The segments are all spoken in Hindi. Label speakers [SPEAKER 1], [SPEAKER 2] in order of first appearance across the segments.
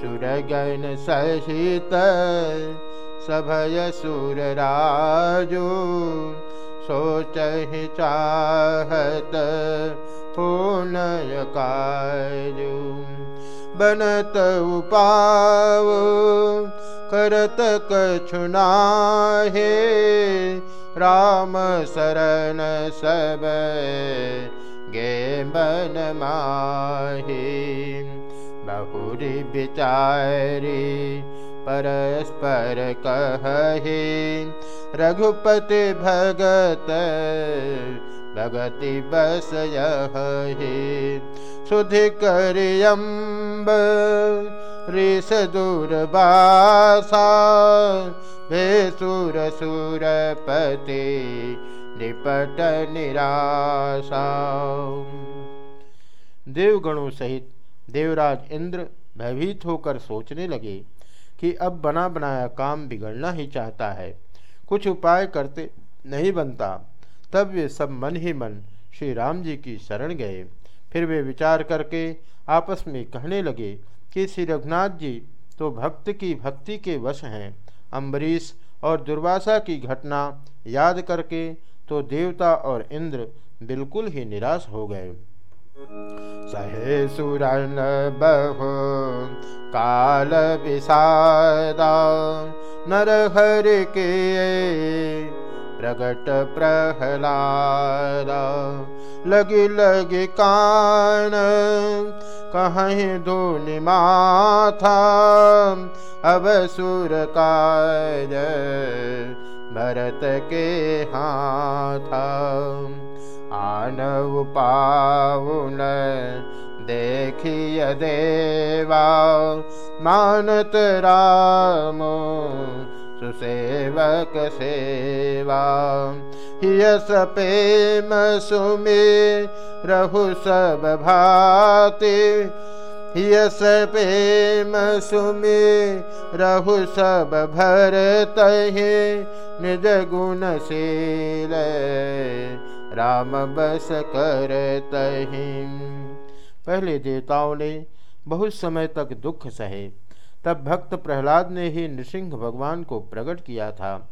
[SPEAKER 1] सुरगन सहित सभय सुर राजू सोच चाहत पूनय काजू बनत उपाव करत कछुना हे राम शरण सब गे बन माही बहुरी विचारी परस्पर कहे, रघुपति भगत, भगति बस यही। सुधि करियम्ब ऋष दुर्बासा वे सुर सुरपति निपट निराशा। देवगणों सहित देवराज इंद्र भयभीत होकर सोचने लगे कि अब बना बनाया काम बिगड़ना ही चाहता है। कुछ उपाय करते नहीं बनता। तब वे सब मन ही मन श्री राम जी की शरण गए। फिर वे विचार करके आपस में कहने लगे कि श्री रघुनाथ जी तो भक्त की भक्ति के वश हैं। अम्बरीश और दुर्वासा की घटना याद करके तो देवता और इंद्र बिल्कुल ही निराश हो गए। सहे सुरन बहु काल विषादा नर के प्रगट प्रहलादा लगी लगी कान कहीं धोनि माथा अब सुर काज भरत के हाथ आनव पाउन देखिय देवा मानत राम सुसेवक सेवा। यस प्रेम सुमे रहु सब भाते यस प्रेम सुमे रहु सब भरत निज गुणशील राम बस कर पहले देवताओं ने बहुत समय तक दुख सहे। तब भक्त प्रहलाद ने ही नृसिंह भगवान को प्रकट किया था।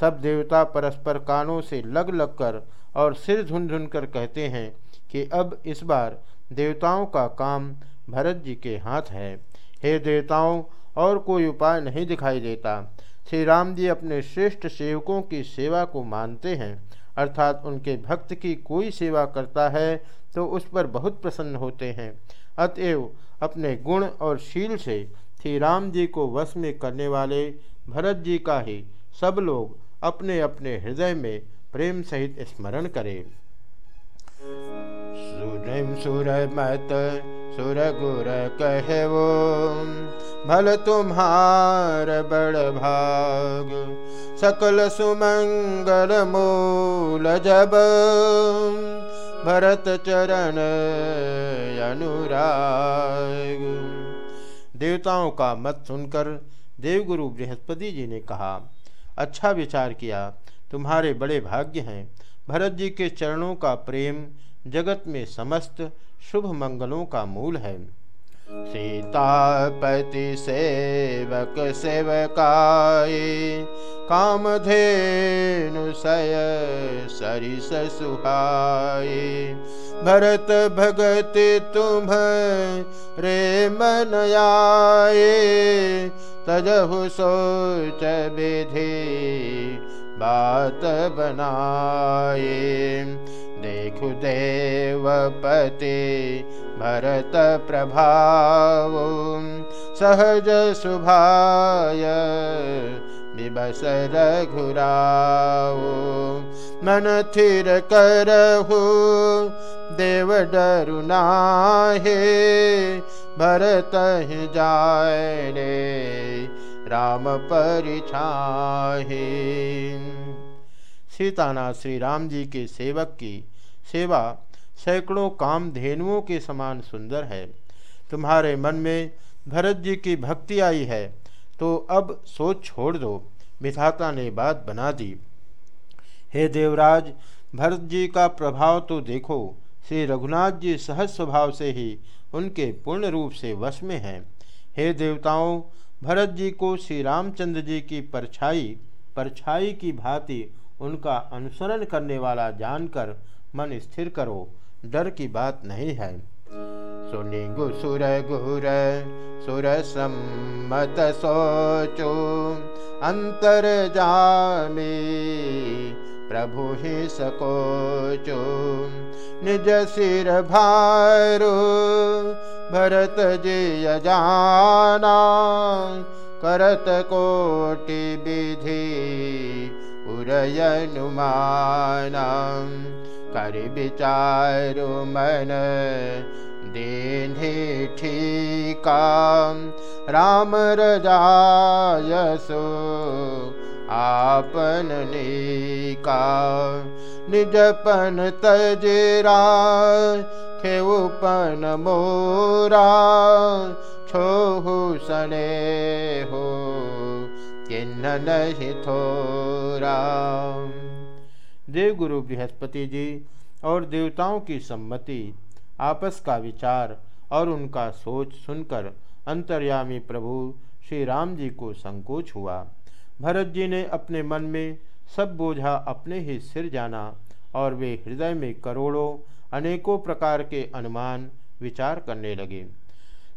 [SPEAKER 1] सब देवता परस्पर कानों से लग लग कर और सिर झुन झुन कर कहते हैं कि अब इस बार देवताओं का काम भरत जी के हाथ है। हे देवताओं, और कोई उपाय नहीं दिखाई देता। श्री राम जी अपने श्रेष्ठ सेवकों की सेवा को मानते हैं। अर्थात उनके भक्त की कोई सेवा करता है तो उस पर बहुत प्रसन्न होते हैं। अतएव अपने गुण और शील से श्री राम जी को वश में करने वाले भरत जी का ही सब लोग अपने अपने हृदय में प्रेम सहित स्मरण करें। सुर सुर मत सुर गुर कहवो, भल तुम्हार बड़ भाग, सकल सुमंगल मूल जब। भरत चरण अनुराग। देवताओं का मत सुनकर देवगुरु बृहस्पति जी ने कहा अच्छा विचार किया, तुम्हारे बड़े भाग्य हैं। भरत जी के चरणों का प्रेम जगत में समस्त शुभ मंगलों का मूल है। सीतापति सेवक सेवकाय सय सरिस सुहाय। भरत भगत तुम रे मन आए तजहु सोच विधि बात बनाए देखु देवपति भरत प्रभाव सहज सुभाय विबस रघुराओ मन थिर करहु, देव डरुनाहे भरत जाए राम परिछाहे। सीतानाथ श्री राम जी के सेवक की सेवा सैकड़ों काम धेनुओं के समान सुंदर है। तुम्हारे मन में भरत जी की भक्ति आई है तो अब सोच छोड़ दो। विधाता ने बात बना दी। हे देवराज, भरत जी का प्रभाव तो देखो। श्री रघुनाथ जी सहज स्वभाव से ही उनके पूर्ण रूप से वश में हैं। हे देवताओं, भरत जी को श्री रामचंद्र जी की परछाई परछाई की भांति उनका अनुसरण करने वाला जानकर मन स्थिर करो, डर की बात नहीं है। सुनि गुसुर गुर, सुर सम्मत सोचो, अंतर जामी प्रभु ही सकोचो। निज सिर भारो, भरत जी जाना करत कोटि विधि उरयनुमाना कर विचारु मन दीन्हि ठीका। राम रजायसो आपन नीका। निजपन तजरा खेउपन मोरा। छोहु सने हो किन्न नहीं थोरा देवगुरु बृहस्पति जी और देवताओं की सम्मति, आपस का विचार और उनका सोच सुनकर अंतर्यामी प्रभु श्री राम जी को संकोच हुआ। भरत जी ने अपने मन में सब बोझा अपने ही सिर जाना और वे हृदय में करोड़ों, अनेकों प्रकार के अनुमान विचार करने लगे।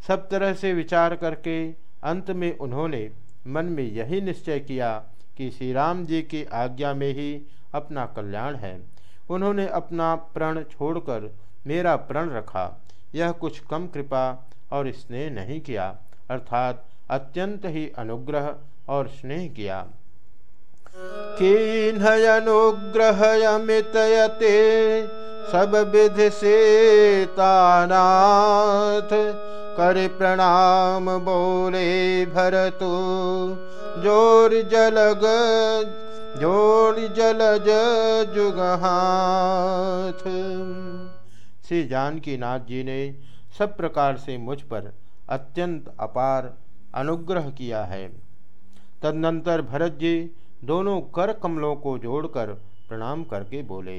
[SPEAKER 1] सब तरह से विचार करके अंत में उन्होंने मन में यही निश्चय किया कि श्री राम जी की आज्ञा में ही अपना कल्याण है। उन्होंने अपना प्रण छोड़कर मेरा प्रण रखा। यह कुछ कम कृपा और स्नेह नहीं किया, अर्थात अत्यंत ही अनुग्रह और स्नेह किया। अनुग्रह अमितयते सब विधि से तानाथ कर प्रणाम बोले भरतु, ज़ोर जलग ज़ोर जलज जुगहाथ। श्री जानकी नाथ जी ने सब प्रकार से मुझ पर अत्यंत अपार अनुग्रह किया है। तदनंतर भरत जी दोनों कर कमलों को जोड़कर प्रणाम करके बोले।